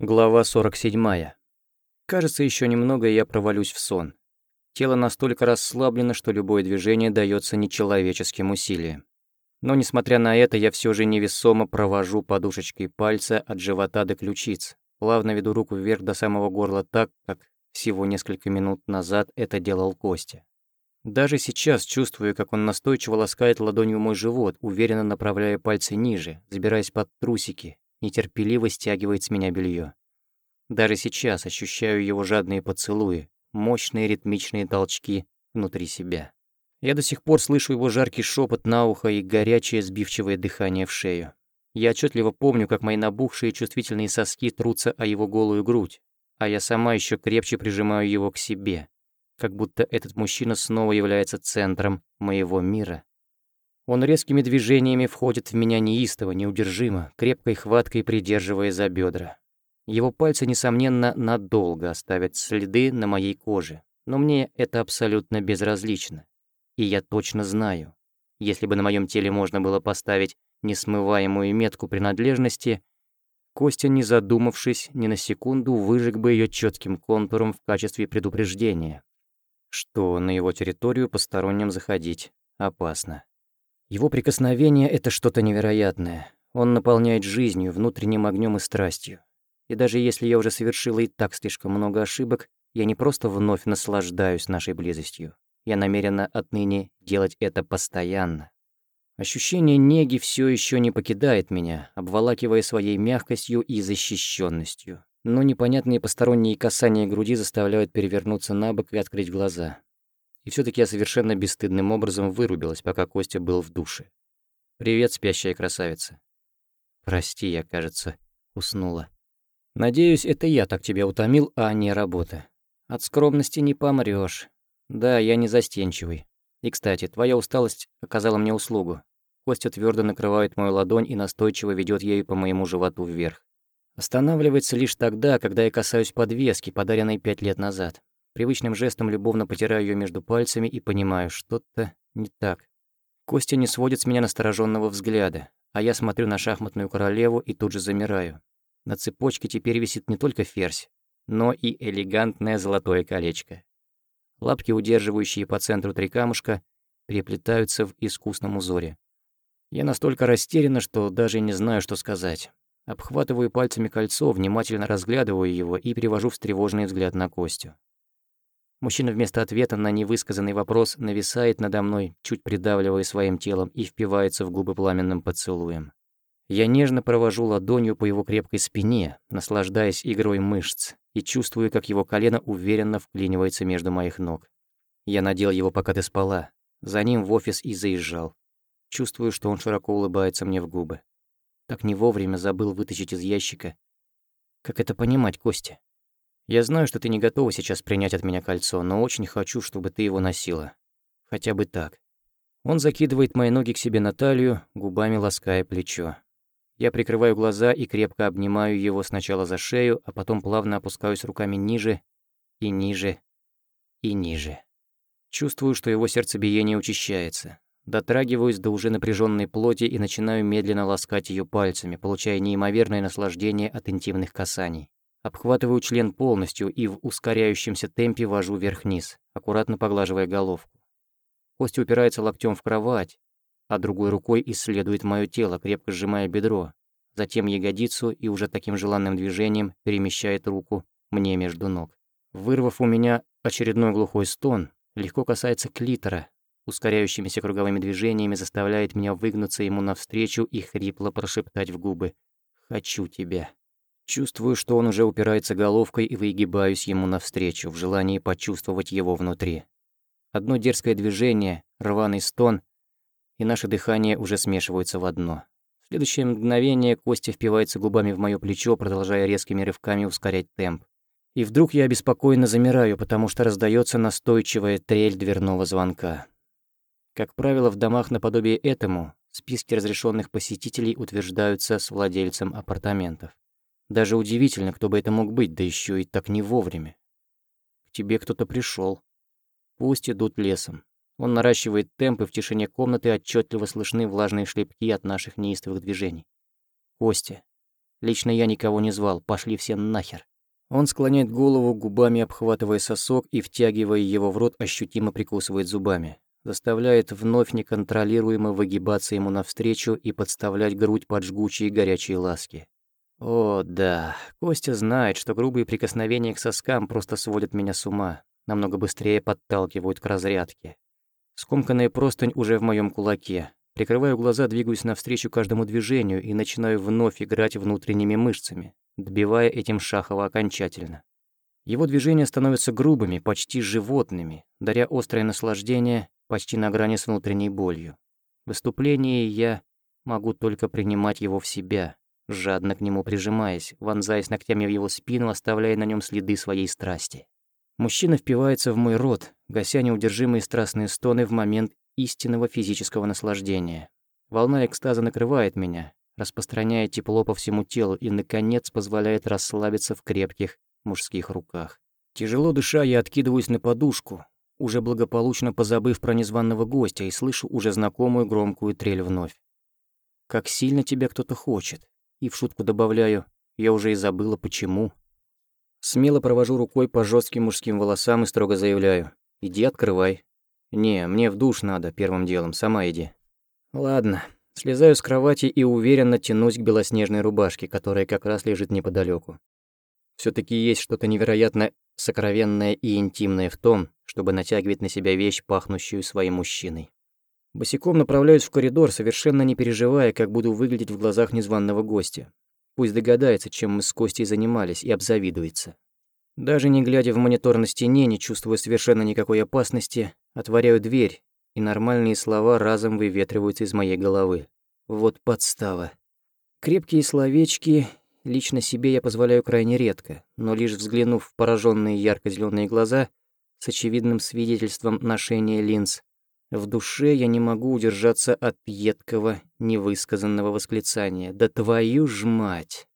Глава 47. Кажется, еще немного, и я провалюсь в сон. Тело настолько расслаблено, что любое движение дается нечеловеческим усилием. Но, несмотря на это, я все же невесомо провожу подушечкой пальца от живота до ключиц, плавно веду руку вверх до самого горла так, как всего несколько минут назад это делал Костя. Даже сейчас чувствую, как он настойчиво ласкает ладонью мой живот, уверенно направляя пальцы ниже, забираясь под трусики, нетерпеливо стягивает с меня белье. Даже сейчас ощущаю его жадные поцелуи, мощные ритмичные толчки внутри себя. Я до сих пор слышу его жаркий шепот на ухо и горячее сбивчивое дыхание в шею. Я отчетливо помню, как мои набухшие чувствительные соски трутся о его голую грудь, а я сама еще крепче прижимаю его к себе, как будто этот мужчина снова является центром моего мира. Он резкими движениями входит в меня неистово, неудержимо, крепкой хваткой придерживая за бедра. Его пальцы, несомненно, надолго оставят следы на моей коже, но мне это абсолютно безразлично. И я точно знаю, если бы на моем теле можно было поставить несмываемую метку принадлежности, Костя, не задумавшись ни на секунду, выжег бы ее четким контуром в качестве предупреждения, что на его территорию посторонним заходить опасно. Его прикосновение — это что-то невероятное. Он наполняет жизнью, внутренним огнем и страстью. И даже если я уже совершила и так слишком много ошибок, я не просто вновь наслаждаюсь нашей близостью. Я намерена отныне делать это постоянно. Ощущение неги все еще не покидает меня, обволакивая своей мягкостью и защищенностью. Но непонятные посторонние касания груди заставляют перевернуться на бок и открыть глаза. И все таки я совершенно бесстыдным образом вырубилась, пока Костя был в душе. «Привет, спящая красавица». «Прости, я, кажется, уснула». «Надеюсь, это я так тебя утомил, а не работа. От скромности не помрёшь. Да, я не застенчивый. И, кстати, твоя усталость оказала мне услугу. Костя твердо накрывает мою ладонь и настойчиво ведет ею по моему животу вверх. Останавливается лишь тогда, когда я касаюсь подвески, подаренной пять лет назад. Привычным жестом любовно потираю ее между пальцами и понимаю, что-то не так. Костя не сводит с меня настороженного взгляда, а я смотрю на шахматную королеву и тут же замираю. На цепочке теперь висит не только ферзь, но и элегантное золотое колечко. Лапки, удерживающие по центру три камушка, переплетаются в искусном узоре. Я настолько растеряна, что даже не знаю, что сказать. Обхватываю пальцами кольцо, внимательно разглядываю его и перевожу встревоженный взгляд на Костю. Мужчина вместо ответа на невысказанный вопрос нависает надо мной, чуть придавливая своим телом и впивается в губы пламенным поцелуем. Я нежно провожу ладонью по его крепкой спине, наслаждаясь игрой мышц, и чувствую, как его колено уверенно вклинивается между моих ног. Я надел его, пока ты спала. За ним в офис и заезжал. Чувствую, что он широко улыбается мне в губы. Так не вовремя забыл вытащить из ящика. Как это понимать, Костя? Я знаю, что ты не готова сейчас принять от меня кольцо, но очень хочу, чтобы ты его носила. Хотя бы так. Он закидывает мои ноги к себе на талию, губами лаская плечо. Я прикрываю глаза и крепко обнимаю его сначала за шею, а потом плавно опускаюсь руками ниже и ниже и ниже. Чувствую, что его сердцебиение учащается. Дотрагиваюсь до уже напряженной плоти и начинаю медленно ласкать ее пальцами, получая неимоверное наслаждение от интимных касаний. Обхватываю член полностью и в ускоряющемся темпе вожу вверх-вниз, аккуратно поглаживая головку. Костя упирается локтем в кровать, а другой рукой исследует мое тело, крепко сжимая бедро, затем ягодицу и уже таким желанным движением перемещает руку мне между ног. Вырвав у меня очередной глухой стон, легко касается клитора, ускоряющимися круговыми движениями заставляет меня выгнуться ему навстречу и хрипло прошептать в губы «Хочу тебя». Чувствую, что он уже упирается головкой и выгибаюсь ему навстречу в желании почувствовать его внутри. Одно дерзкое движение, рваный стон, и наше дыхание уже смешиваются в одно. В следующее мгновение Костя впивается губами в моё плечо, продолжая резкими рывками ускорять темп. И вдруг я обеспокоенно замираю, потому что раздается настойчивая трель дверного звонка. Как правило, в домах наподобие этому списки разрешенных посетителей утверждаются с владельцем апартаментов. Даже удивительно, кто бы это мог быть, да еще и так не вовремя. К тебе кто-то пришел. Пусть идут лесом. Он наращивает темп, и в тишине комнаты отчетливо слышны влажные шлепки от наших неистовых движений. Костя. Лично я никого не звал, пошли все нахер. Он склоняет голову, губами обхватывая сосок и, втягивая его в рот, ощутимо прикусывает зубами. Заставляет вновь неконтролируемо выгибаться ему навстречу и подставлять грудь под жгучие горячие ласки. О, да, Костя знает, что грубые прикосновения к соскам просто сводят меня с ума, намного быстрее подталкивают к разрядке. Скомканная простынь уже в моем кулаке. Прикрываю глаза, двигаюсь навстречу каждому движению и начинаю вновь играть внутренними мышцами, добивая этим Шахова окончательно. Его движения становятся грубыми, почти животными, даря острое наслаждение почти на грани с внутренней болью. В выступлении я могу только принимать его в себя, жадно к нему прижимаясь, вонзаясь ногтями в его спину, оставляя на нем следы своей страсти. Мужчина впивается в мой рот, гася неудержимые страстные стоны в момент истинного физического наслаждения. Волна экстаза накрывает меня, распространяя тепло по всему телу и, наконец, позволяет расслабиться в крепких мужских руках. Тяжело дыша, я откидываюсь на подушку, уже благополучно позабыв про незваного гостя, и слышу уже знакомую громкую трель вновь. «Как сильно тебя кто-то хочет!» И в шутку добавляю, я уже и забыла, почему. Смело провожу рукой по жестким мужским волосам и строго заявляю. «Иди открывай». «Не, мне в душ надо, первым делом, сама иди». Ладно, слезаю с кровати и уверенно тянусь к белоснежной рубашке, которая как раз лежит неподалеку. все таки есть что-то невероятно сокровенное и интимное в том, чтобы натягивать на себя вещь, пахнущую своим мужчиной. Босиком направляюсь в коридор, совершенно не переживая, как буду выглядеть в глазах незваного гостя. Пусть догадается, чем мы с Костей занимались, и обзавидуется. Даже не глядя в монитор на стене, не чувствуя совершенно никакой опасности, отворяю дверь, и нормальные слова разом выветриваются из моей головы. Вот подстава. Крепкие словечки лично себе я позволяю крайне редко, но лишь взглянув в пораженные ярко зеленые глаза с очевидным свидетельством ношения линз, в душе я не могу удержаться от едкого, невысказанного восклицания. «Да твою ж мать!»